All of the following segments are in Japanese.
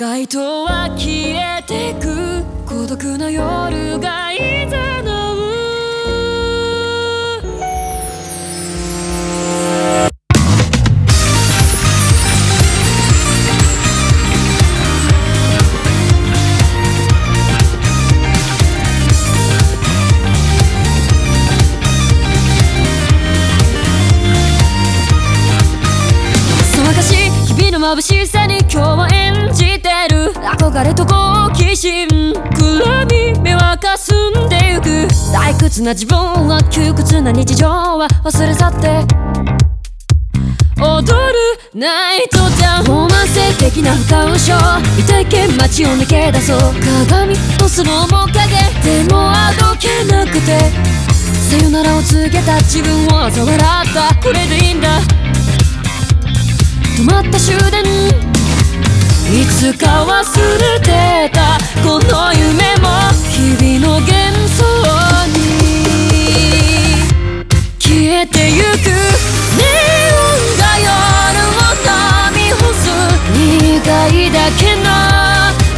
街灯は消えてく孤独な夜がいざなう。そのかし日々の眩しさに今日も演じ心暗み目はかすんでゆく。退屈な自分は窮屈な日常は忘れ去って踊るナイトダウンロマンス的な不感症未体験街を抜け出そう。鏡とスローも影。でもあどけなくて。さよならを告げた自分を嘲笑った。これでいいんだ。止まった終電。いつか忘れてゆく。ネオンが夜を飲み干す。苦いだけの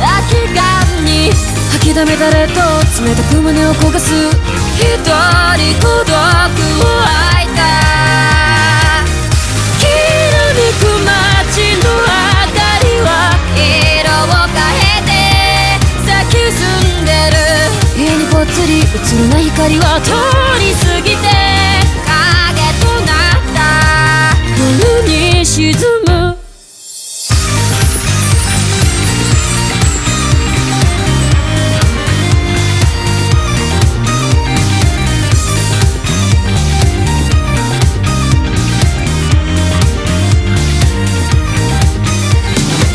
空き缶に吐きだめたれと冷た。く胸を焦がす一人孤独を吐いた。きらめく街の明かりは色を変えて咲き進んでる家にぽっつり映るな光は通り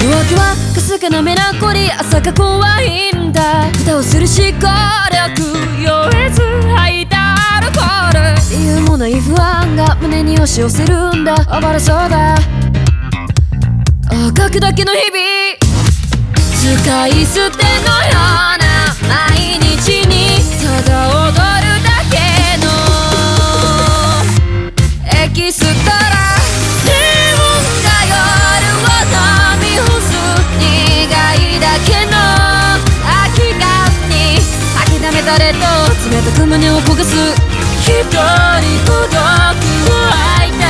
夜明けはかすかなメランコリー朝が怖いんだ。蓋をする思考力酔えず吐いたアルコール理由もない不安が胸に押し寄せるんだ。暴れそうだ。赤くだけの日々。使い捨ての胸を焦がす。一人孤独をいた。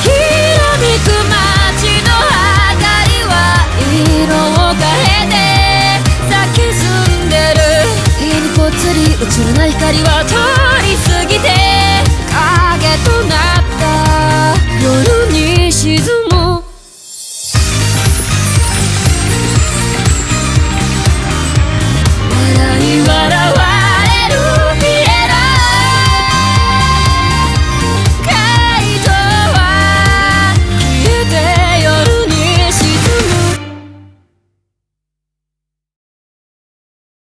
ひらめく街の明かりは色を変えて。咲き進んでる。映らない光は